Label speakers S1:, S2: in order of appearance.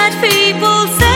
S1: that people say.